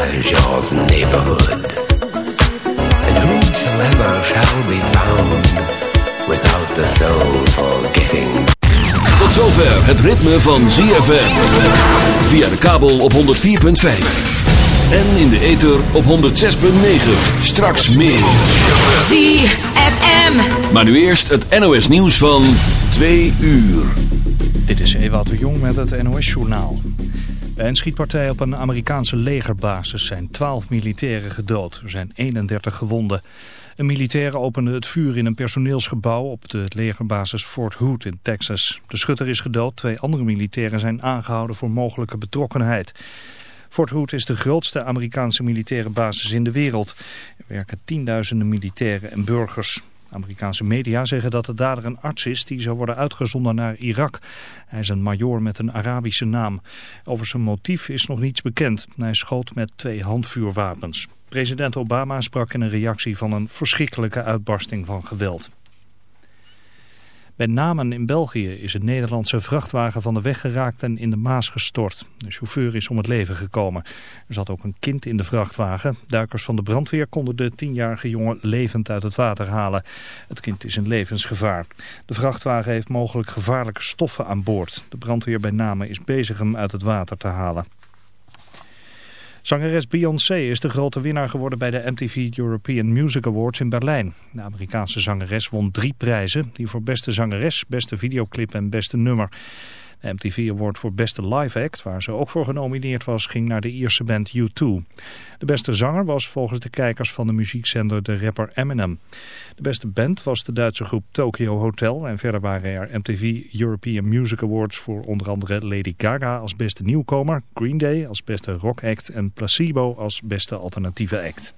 neighborhood. And whosoever shall be found without the soul for getting. Tot zover het ritme van ZFM. Via de kabel op 104.5. En in de ether op 106.9. Straks meer. ZFM. Maar nu eerst het NOS nieuws van 2 uur. Dit is Ewout de Jong met het NOS-journaal. Bij een schietpartij op een Amerikaanse legerbasis zijn 12 militairen gedood. Er zijn 31 gewonden. Een militair opende het vuur in een personeelsgebouw op de legerbasis Fort Hood in Texas. De schutter is gedood, twee andere militairen zijn aangehouden voor mogelijke betrokkenheid. Fort Hood is de grootste Amerikaanse militaire basis in de wereld. Er werken tienduizenden militairen en burgers. Amerikaanse media zeggen dat de dader een arts is die zou worden uitgezonden naar Irak. Hij is een majoor met een Arabische naam. Over zijn motief is nog niets bekend. Hij schoot met twee handvuurwapens. President Obama sprak in een reactie van een verschrikkelijke uitbarsting van geweld. Bij Namen in België is een Nederlandse vrachtwagen van de weg geraakt en in de Maas gestort. De chauffeur is om het leven gekomen. Er zat ook een kind in de vrachtwagen. Duikers van de brandweer konden de tienjarige jongen levend uit het water halen. Het kind is in levensgevaar. De vrachtwagen heeft mogelijk gevaarlijke stoffen aan boord. De brandweer bij Namen is bezig hem uit het water te halen. Zangeres Beyoncé is de grote winnaar geworden bij de MTV European Music Awards in Berlijn. De Amerikaanse zangeres won drie prijzen, die voor beste zangeres, beste videoclip en beste nummer. MTV Award voor beste live act, waar ze ook voor genomineerd was, ging naar de Ierse band U2. De beste zanger was volgens de kijkers van de muziekzender de rapper Eminem. De beste band was de Duitse groep Tokyo Hotel en verder waren er MTV European Music Awards voor onder andere Lady Gaga als beste nieuwkomer, Green Day als beste rock act en Placebo als beste alternatieve act.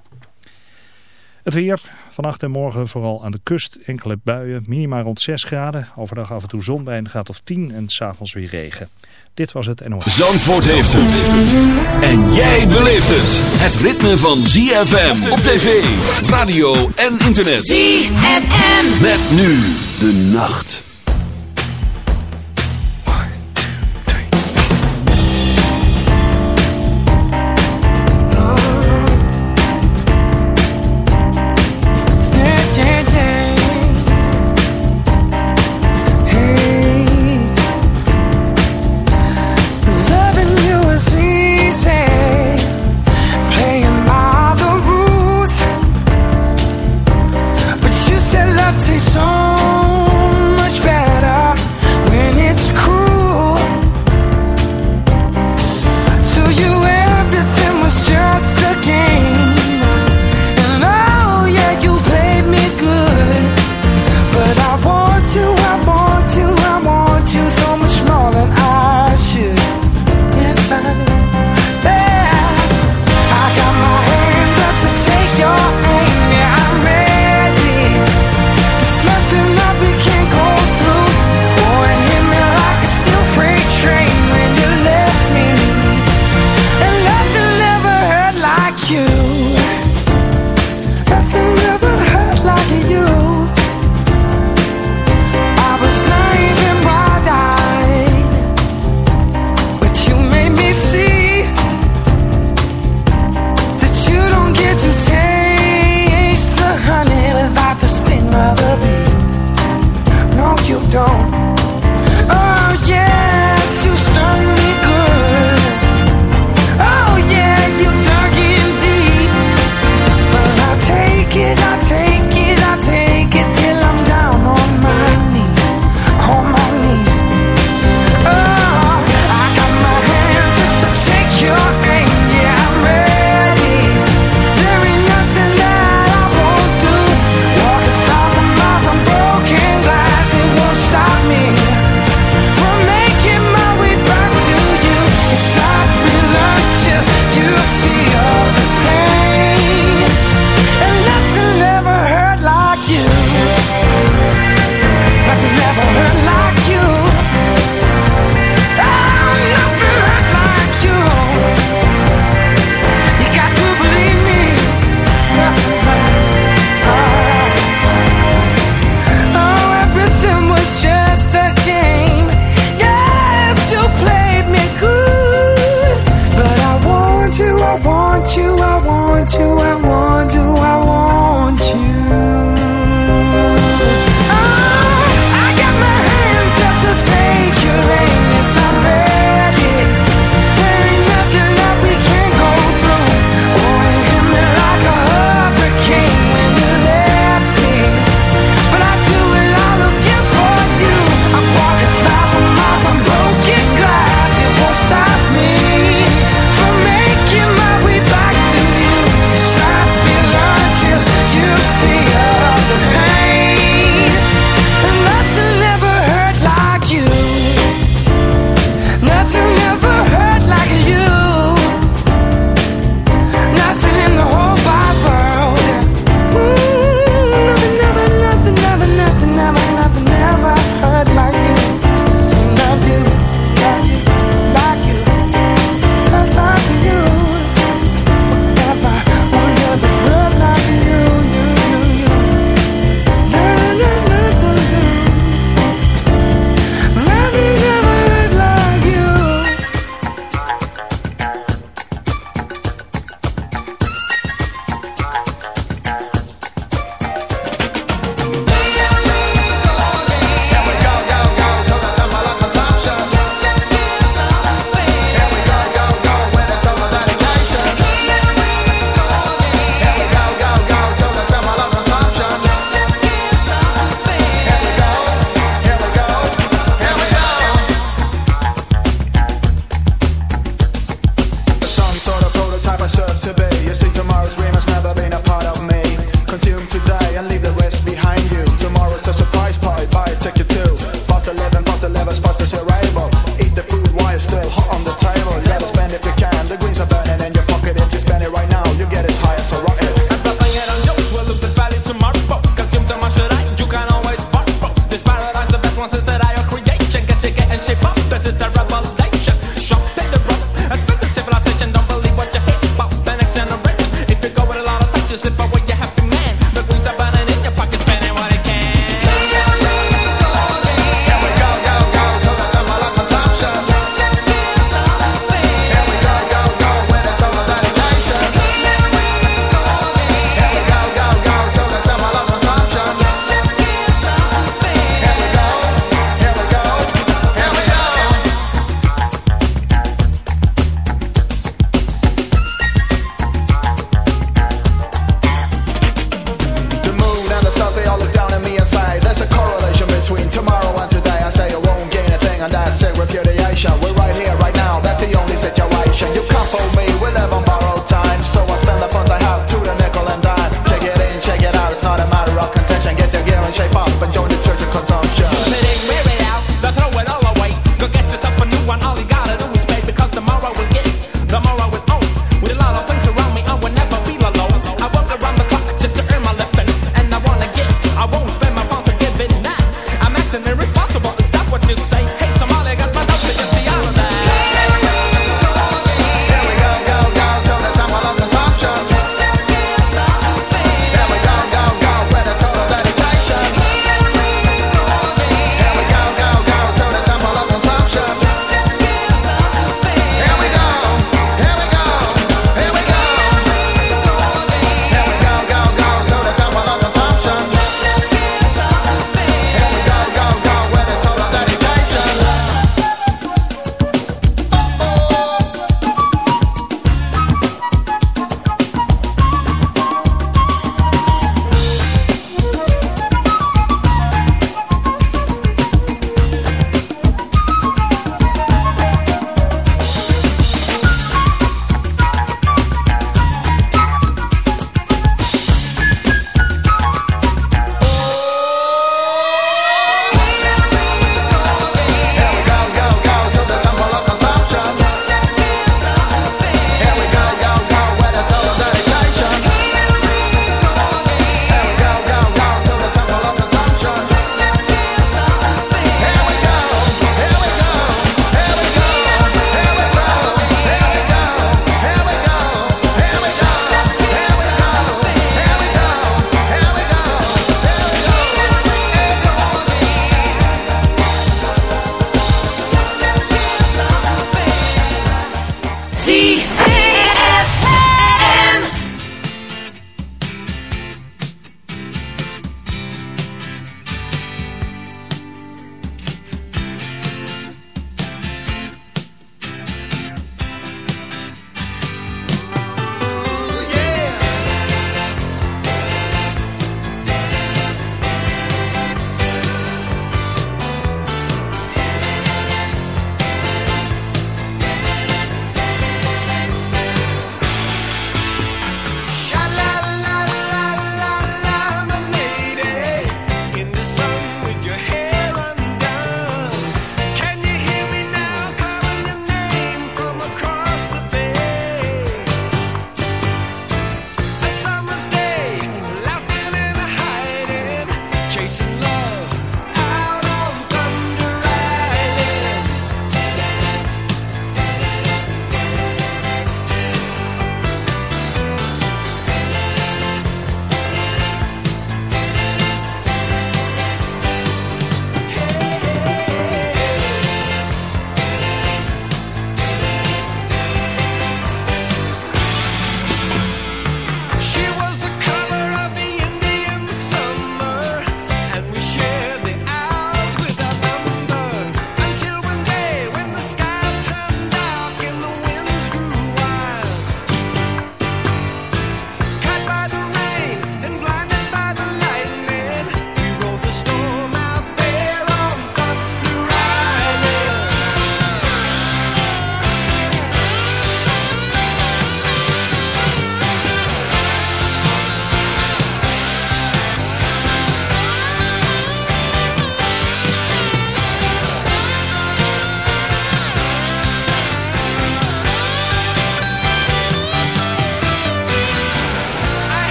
Het weer, vannacht en morgen vooral aan de kust, enkele buien, minima rond 6 graden. Overdag af en toe zon bij een graad of 10 en s'avonds weer regen. Dit was het NOS. Zandvoort heeft het. En jij beleeft het. Het ritme van ZFM op tv, radio en internet. ZFM. Met nu de nacht.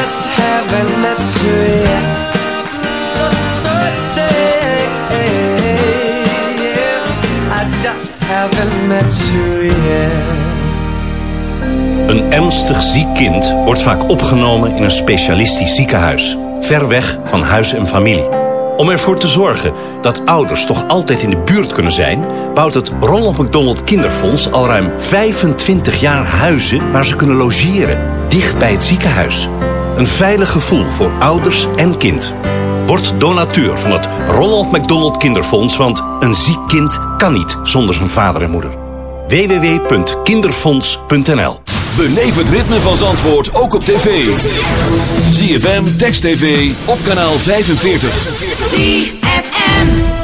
just haven't met you yet. So yeah. I just haven't met you yet. Een ernstig ziek kind wordt vaak opgenomen in een specialistisch ziekenhuis. Ver weg van huis en familie. Om ervoor te zorgen dat ouders toch altijd in de buurt kunnen zijn... bouwt het Ronald McDonald Kinderfonds al ruim 25 jaar huizen... waar ze kunnen logeren, dicht bij het ziekenhuis. Een veilig gevoel voor ouders en kind. Word donateur van het Ronald McDonald Kinderfonds... want een ziek kind kan niet zonder zijn vader en moeder. www.kinderfonds.nl Beleef het ritme van Zandvoort ook op tv. ZFM, Text TV, op kanaal 45. ZFM.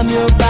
I'm your body.